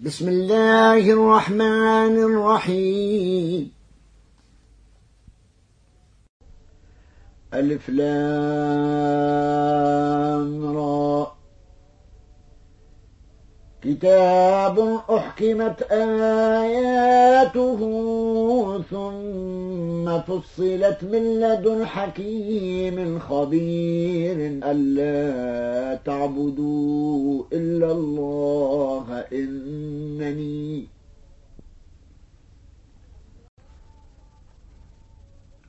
بسم الله الرحمن الرحيم. ألف لام را. كتاب أحكمت آياته ثم فصلت من لدن حكيم خبير ألا تعبدوا إلا الله إنني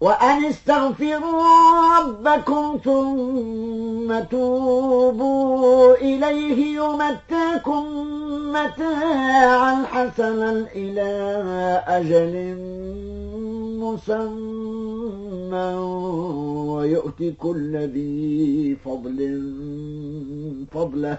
وأن استغفروا ربكم ثم توبوا إليه يمتكم متاعا حسنا إلى أجل مسمى ويؤتي كل ذي فضل فضله.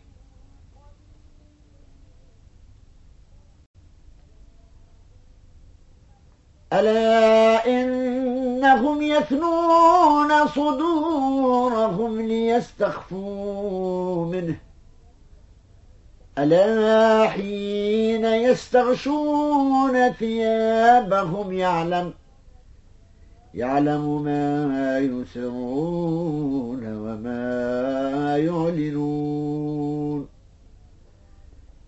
ألا إنهم يثنون صدورهم ليستخفوا منه؟ ألا حين يستغشون ثيابهم يعلم يعلم ما يسرون وما يعلنون؟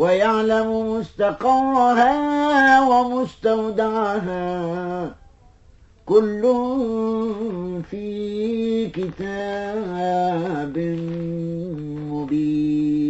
ويعلم مستقرها ومستودعها. كل في كتاب مبين.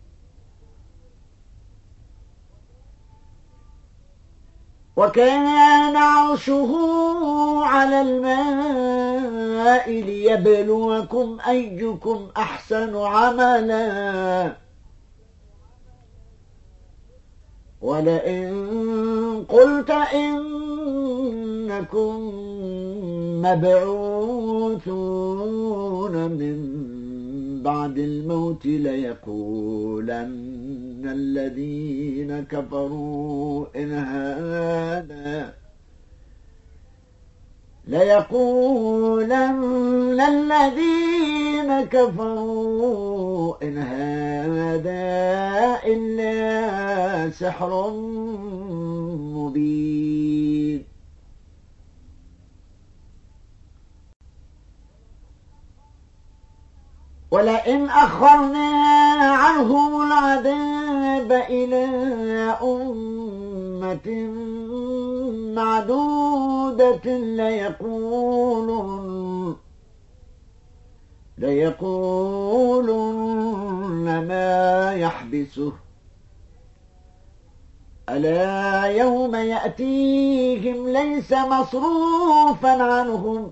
وكان عرشه على الماء ليبلوكم أيكم أحسن عملا. ولئن قلت إنكم مبعوثون من بعد الموت ليقولن الذين كفروا إن هذا ليقولن الذين كفروا إن هذا إلا سحر مبين. ولئن أخرنا عنهم العذاب إلى أمة معدودة ليقولن ليقولن ما يحبسه. ألا يوم يأتيهم ليس مصروفا عنهم.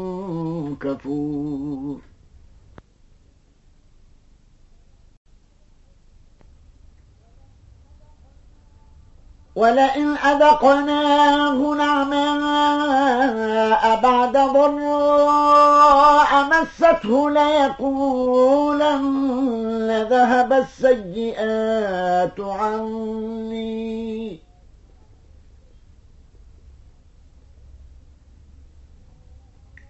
كفور ولئن أذقناه نعماء بعد ضراء مسته ليقولن ذهب السيئات عني.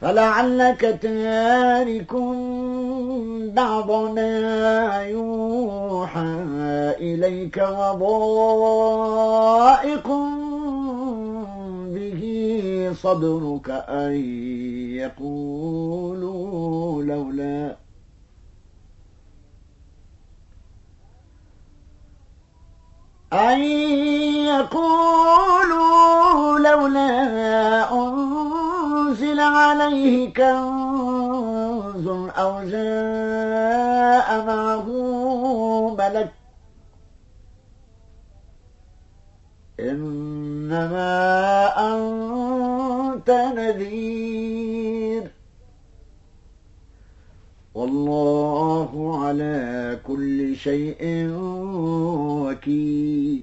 فلعلك تارك بعض ما يوحى إليك وضائق به صدرك أن يقولوا لولا أن يقولوا لولا أنزل عليه كنز أو جاء معه ملك إنما أنت نذير. والله على كل شيء وكيل.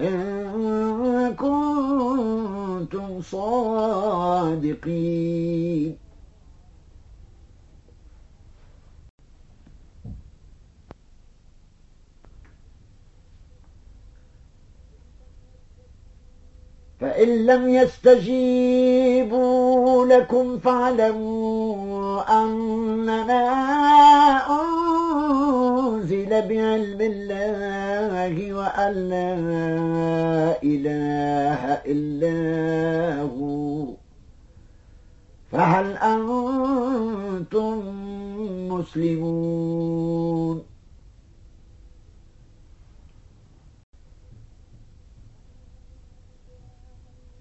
إن كنتم صادقين. فإن لم يستجيبوا لكم فاعلموا أنما أنزل بعلم الله وأن لا إله إلا هو. فهل أنتم مسلمون؟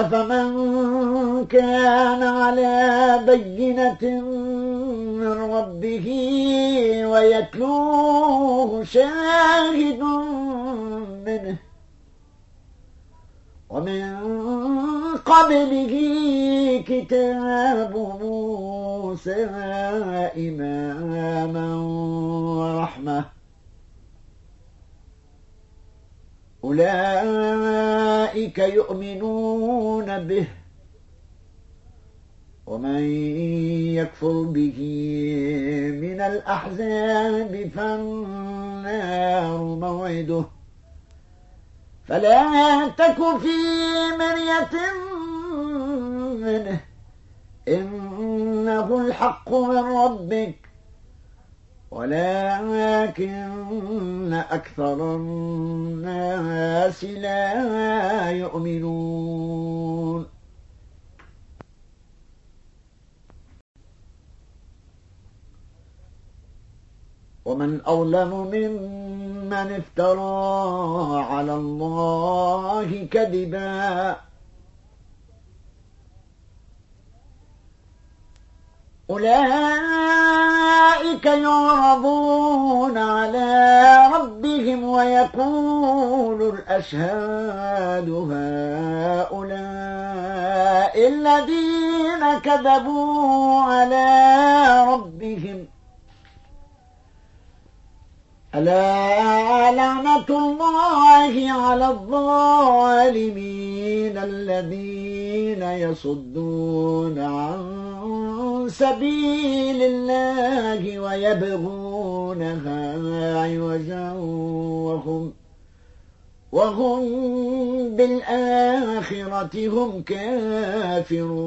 أفمن كان على بينة من ربه ويتلوه شاهد منه ومن قبله كتاب موسى إماما ورحمة أولئك يؤمنون به. ومن يكفر به من الأحزاب فالنار موعده. فلا تك في مرية منه. إنه الحق من ربك. ولكن أكثر الناس لا يؤمنون. ومن أظلم ممن افترى على الله كذبا أولئك يعرضون على ربهم ويقول الأشهاد هؤلاء الذين كذبوا على ربهم. ألا لعنة الله على الظالمين الذين يصدون عن سبيل الله ويبغونها عوجا وهم وهم بالآخرة هم كافرون.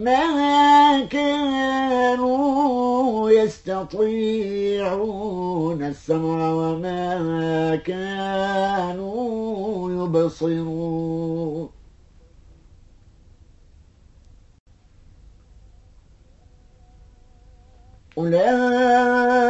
ما كانوا يستطيعون السمع وما كانوا يبصرون. أولئك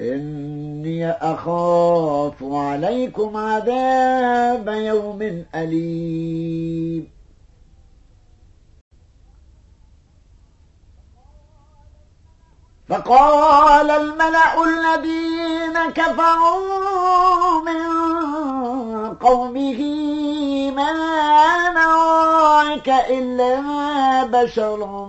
إني أخاف عليكم عذاب يوم أليم. فقال الملأ الذين كفروا من قومه ما نراك إلا بشر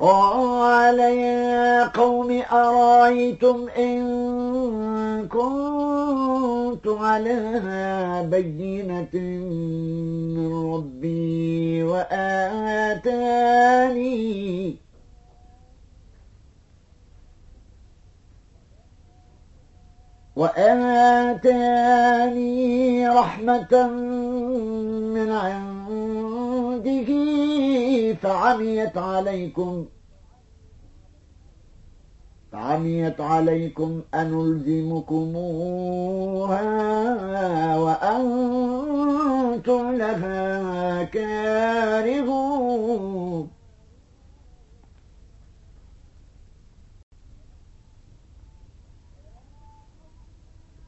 قال يا قوم أرأيتم إن كنت على بينة من ربي وآتاني وآتاني رحمة من عنده فعميت عليكم فعميت عليكم أنلزمكموها وأنتم لها كارهون.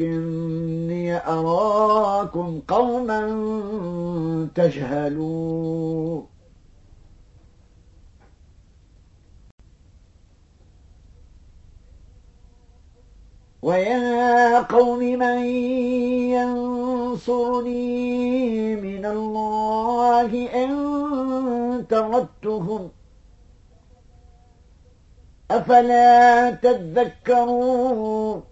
ولكني أراكم قوما تجهلون. ويا قوم من ينصرني من الله إن تردتهم أفلا تذكرون؟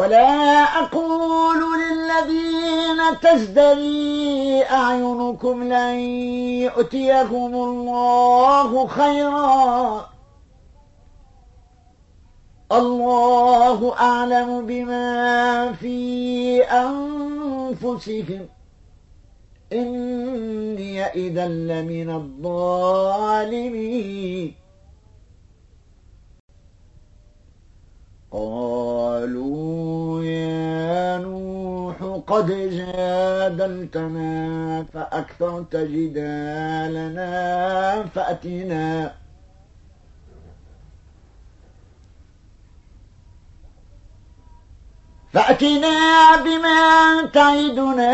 ولا أقول للذين تزدري أعينكم لن يؤتيهم الله خيرا. الله أعلم بما في أنفسهم. إني إذا لمن الظالمين. قالوا يا نوح قد جادلتنا فأكثرت جدالنا فأتنا فأتنا بما تعدنا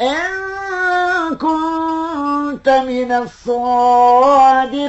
إن كنت من الصادقين.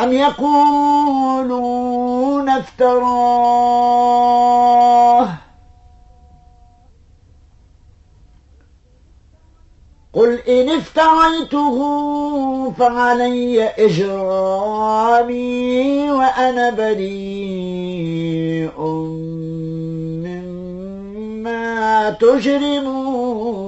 أم يقولون افتراه؟ قل إن افتريته فعلي إجرامي وأنا بريء مما تجرمون.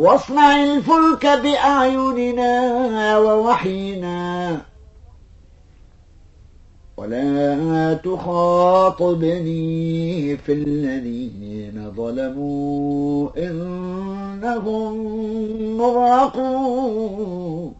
واصنع الفلك بأعيننا ووحينا ولا تخاطبني في الذين ظلموا إنهم مغرقون.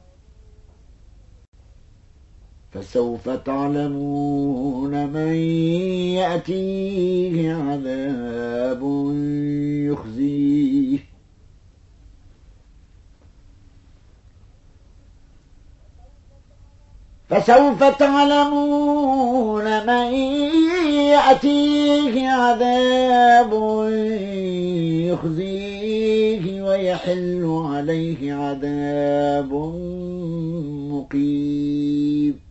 فسوف تعلمون من يأتيه عذاب يخزيه. فسوف تعلمون من يأتيه عذاب يخزيه ويحل عليه عذاب مقيم.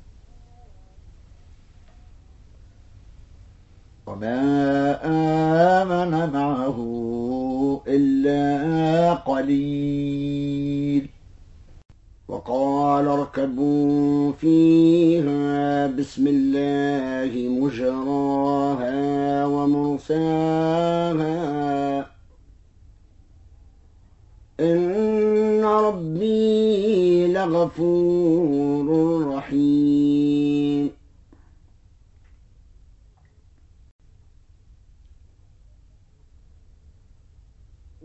وما آمن معه إلا قليل وقال اركبوا فيها بسم الله مجراها ومرساها إن ربي لغفور رحيم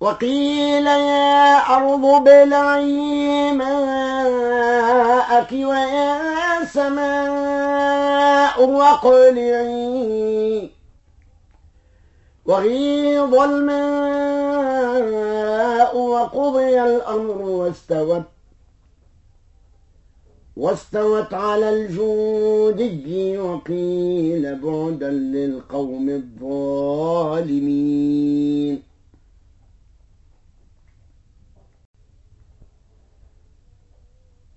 وقيل يا أرض بلعي ماءك ويا سماء وقلعي. وغيض الماء وقضي الأمر واستوت واستوت على الجودي وقيل بعدا للقوم الظالمين.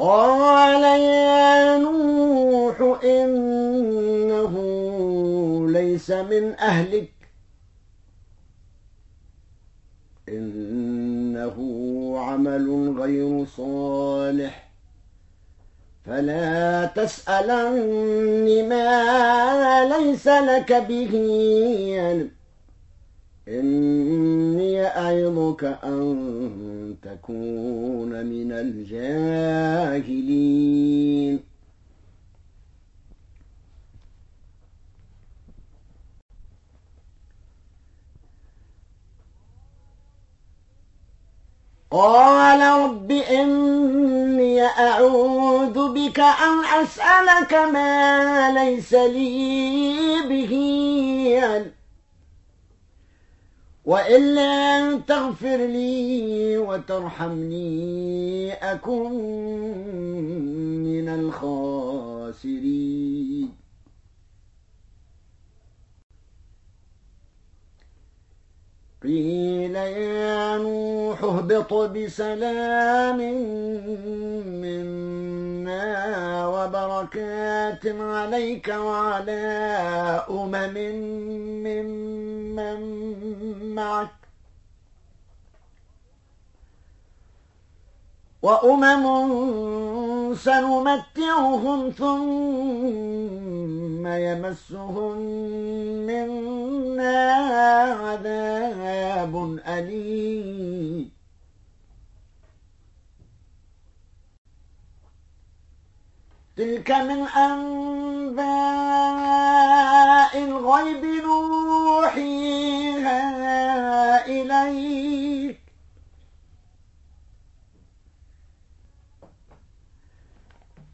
قال يا نوح إنه ليس من أهلك. إنه عمل غير صالح. فلا تسألن ما ليس لك به علم. إني أعظك أن تكون من الجاهلين. قال رب إني أعوذ بك أن أسألك ما ليس لي به علم. وإلا تغفر لي وترحمني أكن من الخاسرين. قيل يا نوح اهبط بسلام منا وبركات عليك وعلى أمم ممن معك. وأمم سنمتعهم ثم يمسهم منا عذاب أليم. تلك من أنباء الغيب نوحيها إليك.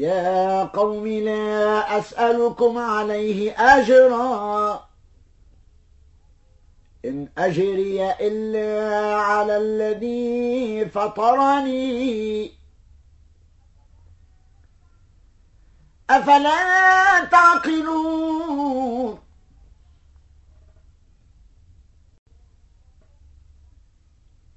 يا قوم لا أسألكم عليه أجرا. إن أجري إلا على الذي فطرني. أفلا تعقلون؟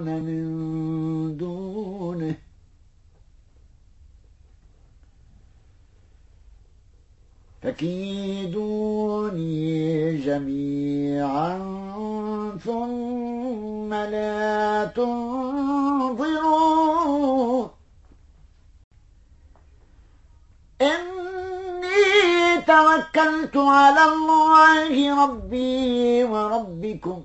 من دونه. فكيدوني جميعا ثم لا تنظرون إني توكلت على الله ربي وربكم.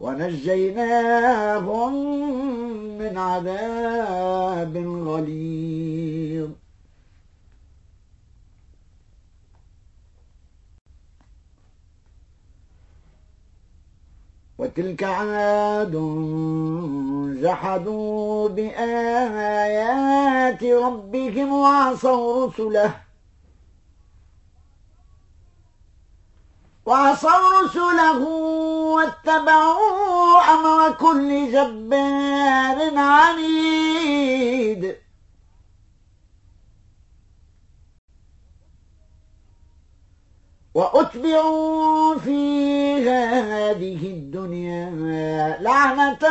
ونجيناهم من عذاب غليظ. وتلك عاد جحدوا بآيات ربهم وعصوا رسله. وعصوا رسله واتبعوا أمر كل جبار عنيد. وأتبعوا في هذه الدنيا لعنة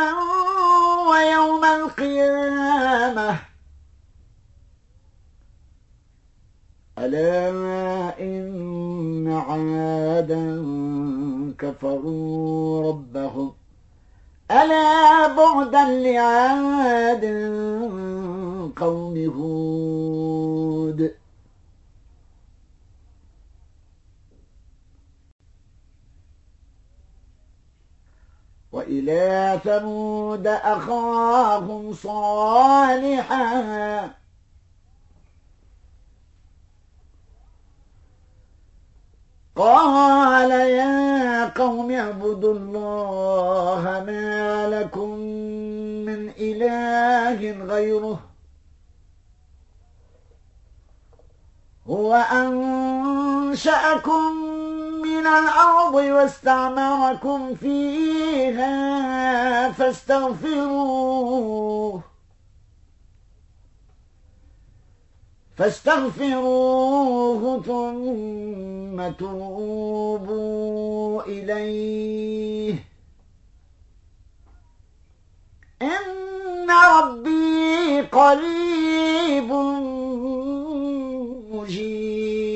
ويوم القيامة. ألا إن عادا كفروا ربهم. ألا بعدا لعاد قوم هود. وإلى ثمود أخاهم صالحا. قال يا قوم اعبدوا الله ما لكم من إله غيره هو أنشأكم من الأرض واستعمركم فيها فاستغفروه فاستغفروه ثم توبوا إليه. إن ربي قريب مجيب.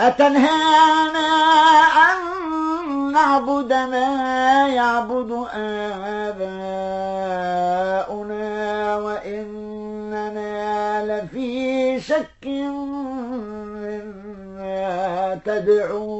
أتنهانا أن نعبد ما يعبد آباؤنا وإننا لفي شك مما تدعونا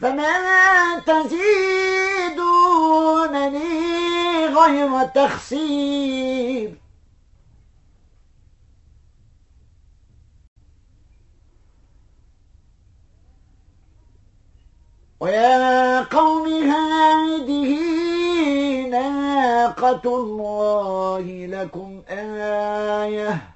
فما تزيدونني غير تخسير. ويا قوم هذه ناقة الله لكم آية.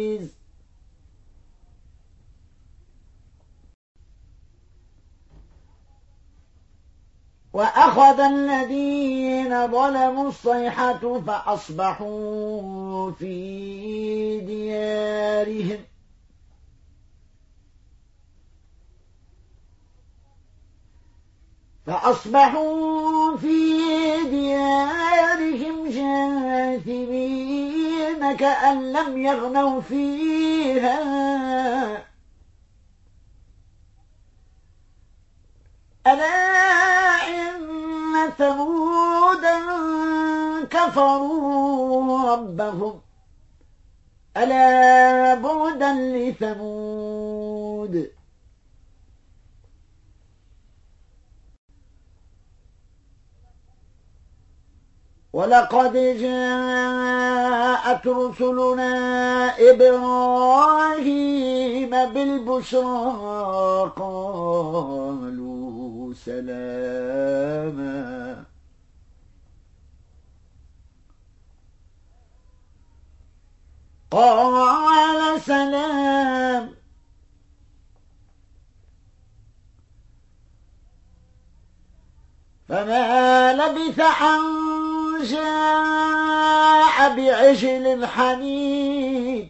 وأخذ الذين ظلموا الصيحة فأصبحوا في ديارهم. فأصبحوا في ديارهم جاثمين كأن لم يغنوا فيها. ألا ثمودا كفروا ربهم ألا بعدا لثمود ولقد جاءت رسلنا إبراهيم بالبشرى قالوا سلاما. قال سلام. فما لبث أن جاء بعجل حنيد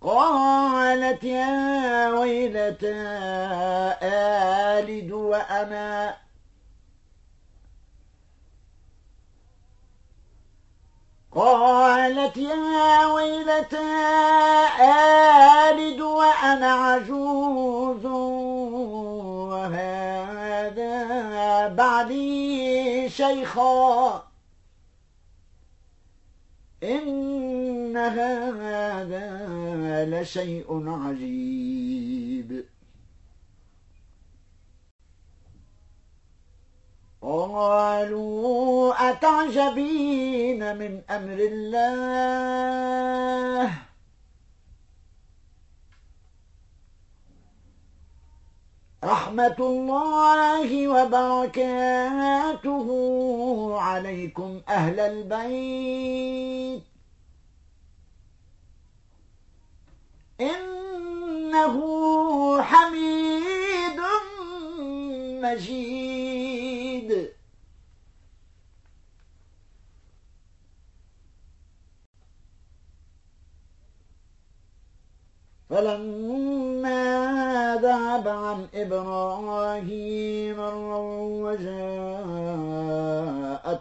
قالت يا ويلتى آلد وأنا قالت يا ويلتى آلد وأنا عجوز وهذا بعدي شيخا إن هذا لشيء عجيب. قالوا أتعجبين من أمر الله؟ رحمة الله وبركاته عليكم أهل البيت. إنه حميد مجيد.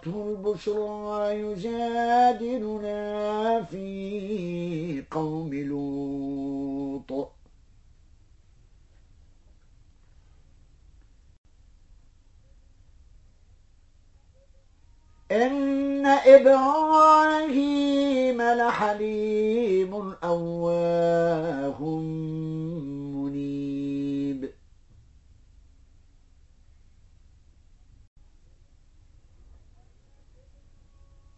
وجاءته البشرى يجادلنا في قوم لوط إن إبراهيم لحليم أواه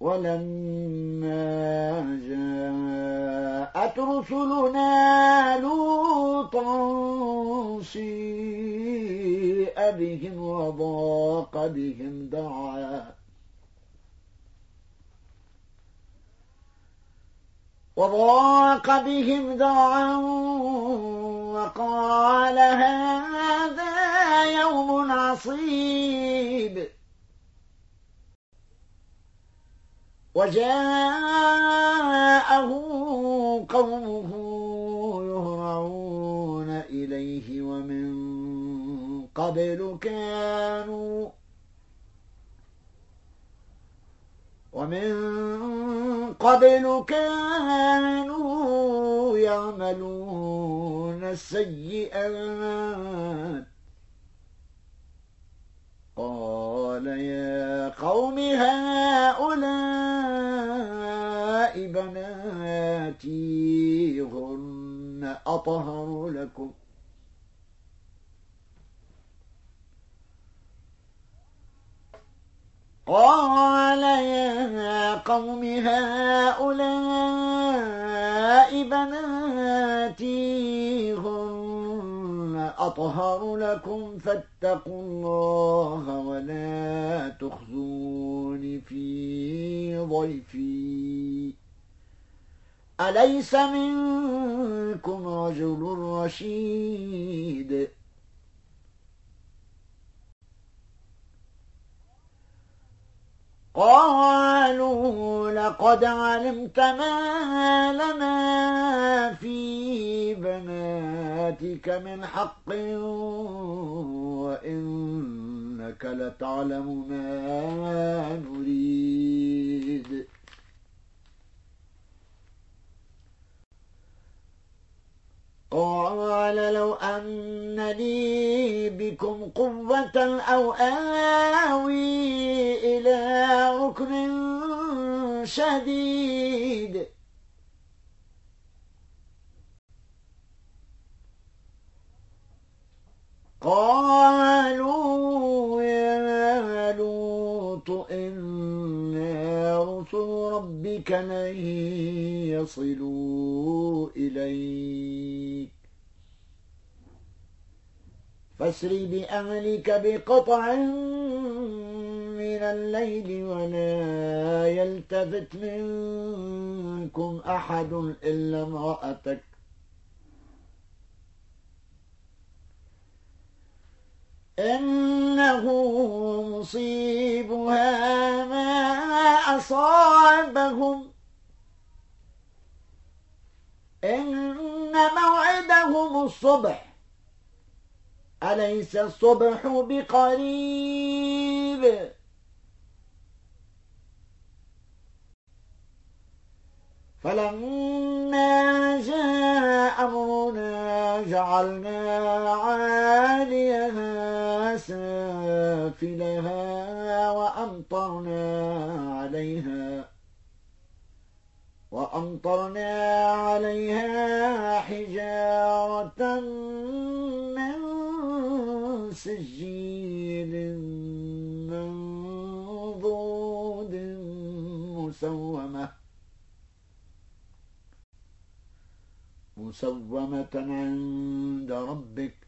ولما جاءت رسلنا لوطا سيء بهم وضاق بهم دعا. وضاق بهم ذرعا وقال هذا يوم عصيب. وجاءه قومه يهرعون إليه ومن قبل كانوا ومن قبل كانوا يعملون السيئات. قال يا قوم هؤلاء بناتي هن أطهر لكم. قال يا قوم هؤلاء بناتي هن أطهر لكم فاتقوا الله ولا تخزون في ضيفي. أليس منكم رجل رشيد؟ قالوا لقد علمت ما لنا في بناتك من حق وإنك لتعلم ما نريد. قال لو أن لي بكم قوة أو آوي إلى ركن شديد. قالوا يا لوط إنا رسل ربك لن يصلوا إليك. فاسر بأهلك بقطع من الليل ولا يلتفت منكم أحد إلا امرأتك. إنه مصيبها ما أصابهم. إن موعدهم الصبح. أليس الصبح بقريب؟ فلما جاء أمرنا جعلنا عاليها سافلها وأمطرنا عليها وأمطرنا عليها حجارة من سجيل منضود مسومة مسومة عند ربك.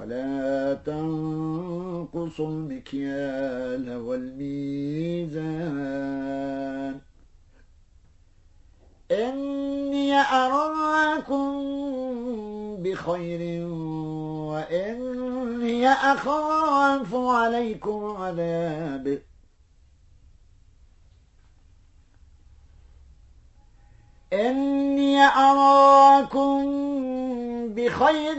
ولا تنقصوا المكيال والميزان. إني أراكم بخير وإني أخاف عليكم عذاب. إني أراكم بخير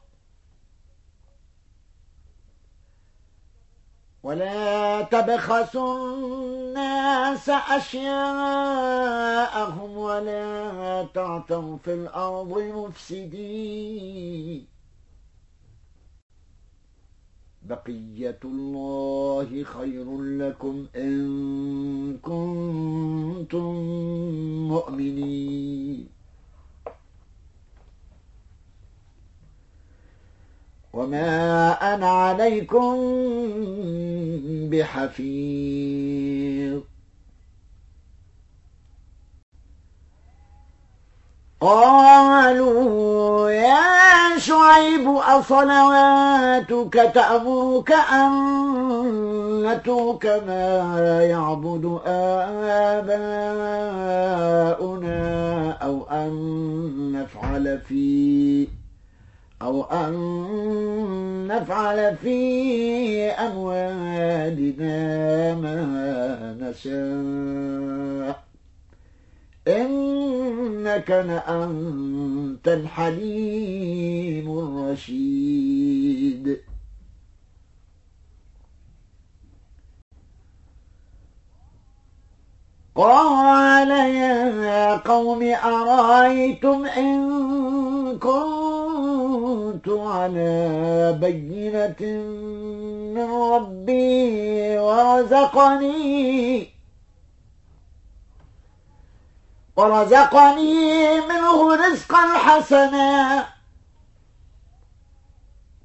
ولا تبخسوا الناس أشياءهم ولا تعتوا في الأرض مفسدين. بقية الله خير لكم إن كنتم مؤمنين. وما أنا عليكم بحفيظ قالوا يا شعيب أصلواتك تأمرك أن نترك ما يعبد آباؤنا أو أن نفعل في أو أن نفعل في أموالنا ما نشاء. إنك لأنت الحليم الرشيد. قال يا قوم أرأيتم إن كنت على بينة من ربي ورزقني ورزقني منه رزقا حسنا.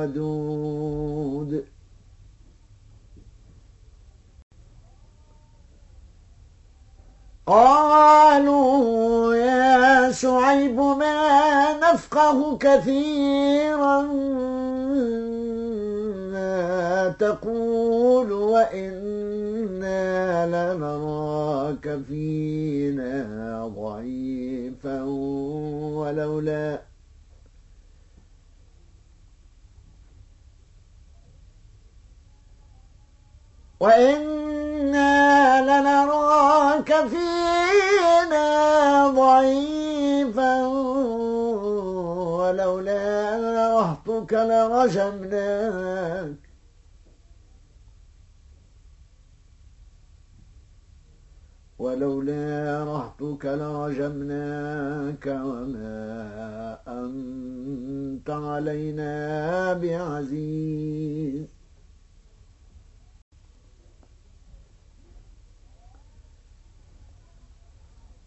ودود. قالوا يا شعيب ما نفقه كثيرا. ما تقول وإنا لنراك فينا ضعيفا ولولا وإنا لنراك فينا ضعيفا ولولا رهطك لرجمناك ولولا رهطك لرجمناك وما أنت علينا بعزيز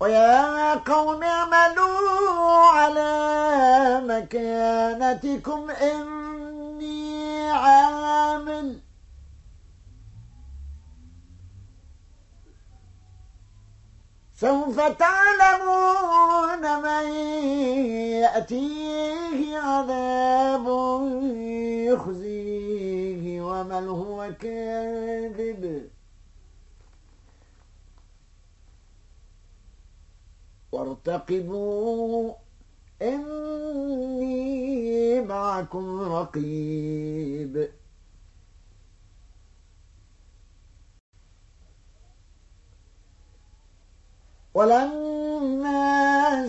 ويا قوم اعملوا على مكانتكم إني عامل. سوف تعلمون من يأتيه عذاب يخزيه ومن هو كاذب. وارتقبوا إني معكم رقيب. ولما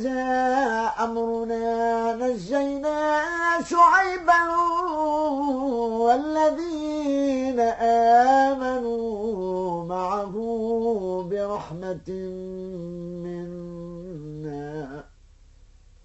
جاء أمرنا نجينا شعيبا والذين آمنوا معه برحمة منه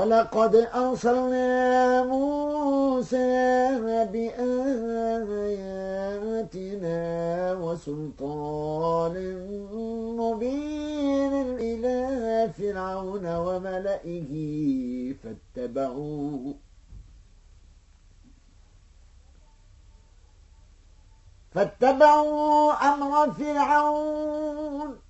ولقد أرسلنا موسى بآياتنا وسلطان مبين إلى فرعون وملئه فاتبعوا فاتبعوا أمر فرعون.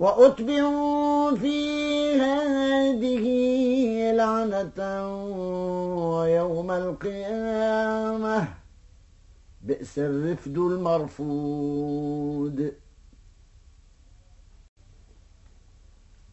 وأتبعوا في هذه لعنة ويوم القيامة. بئس الرفد المرفود.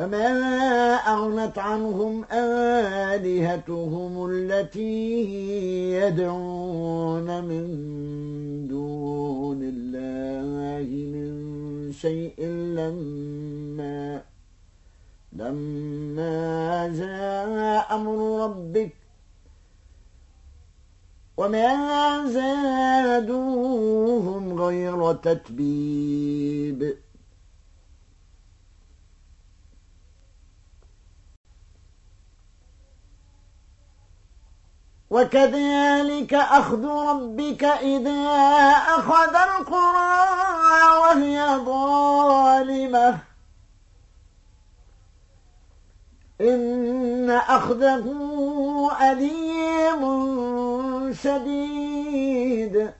فما أغنت عنهم آلهتهم التي يدعون من دون الله من شيء لما لما جاء أمر ربك وما زادوهم غير تتبيب وكذلك أخذ ربك إذا أخذ القرى وهي ظالمة. إن أخذه أليم شديد.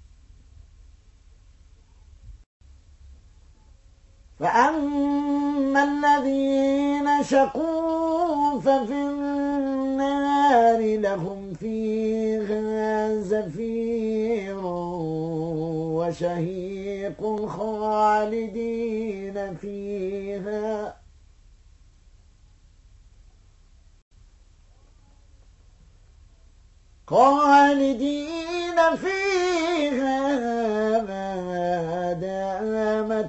فأما الذين شقوا ففي النار لهم فيها زفير وشهيق خالدين فيها. خالدين فيها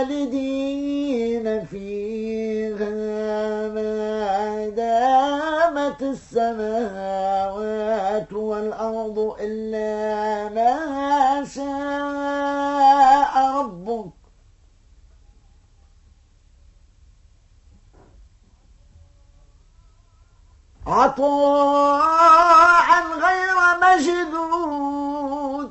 خالدين فيها ما دامت السماوات والأرض إلا ما شاء ربك. عطاء غير مجدود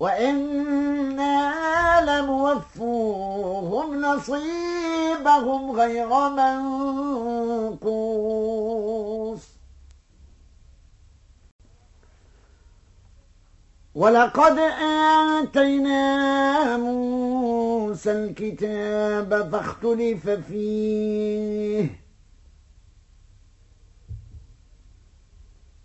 وإنا لموفوهم نصيبهم غير منقوص. ولقد آتينا موسى الكتاب فاختلف فيه.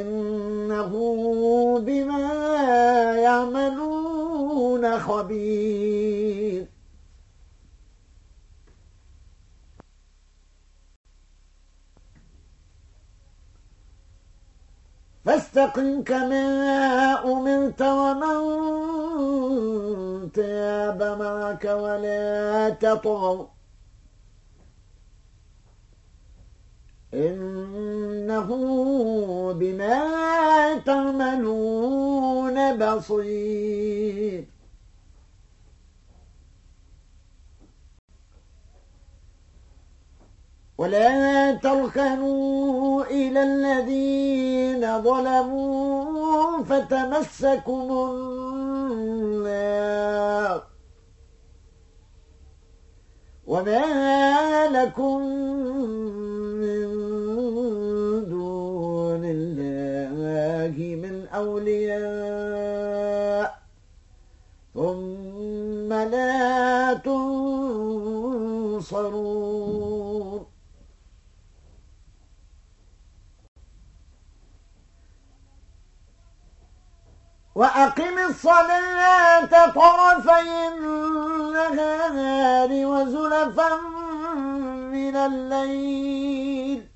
إنه بما يعملون خبير. فاستقم كما أمرت ومن تاب معك ولا تطغوا إنه بما تعملون بصير. ولا تركنوا إلى الذين ظلموا فتمسكم النار. وما لكم من الله من أولياء. ثم لا تنصرون. وأقم الصلاة طرفي النهار وزلفا من الليل.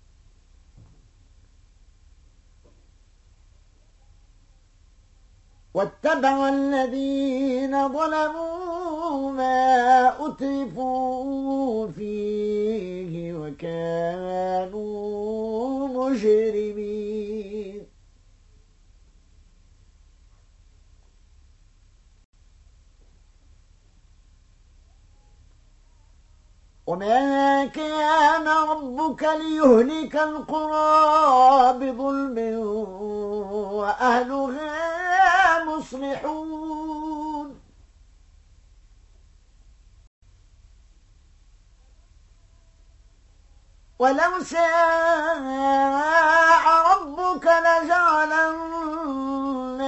واتبع الذين ظلموا ما أترفوا فيه وكانوا مجرمين. وما كان ربك ليهلك القرى بظلم وأهلها مصلحون ولو شاء ربك لجعل الناس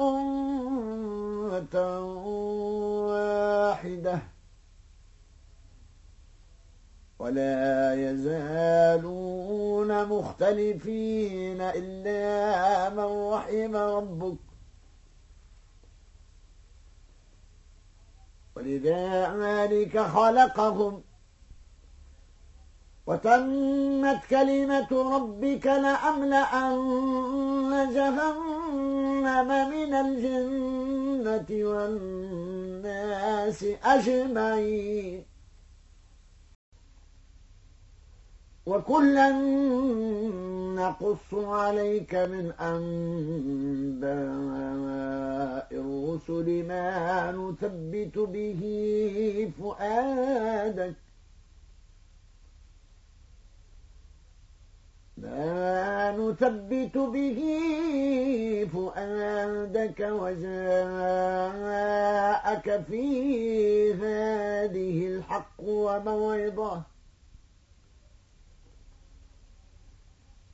أمة واحدة ولا يزالون مختلفين إلا من رحم ربك. ولذلك خلقهم. وتمت كلمة ربك لأملأن جهنم من الجنة والناس أجمعين. وكلا نقص عليك من أنباء الرسل ما نثبت به فؤادك ما نثبت به فؤادك وجاءك في هذه الحق وموعظه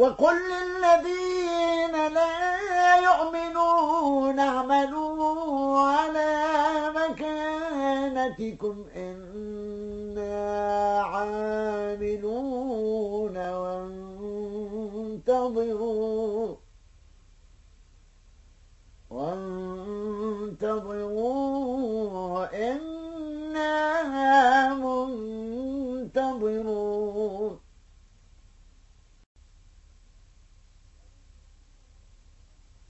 وقل للذين لا يؤمنون اعملوا على مكانتكم إنا عاملون وانتظروا وانتظروا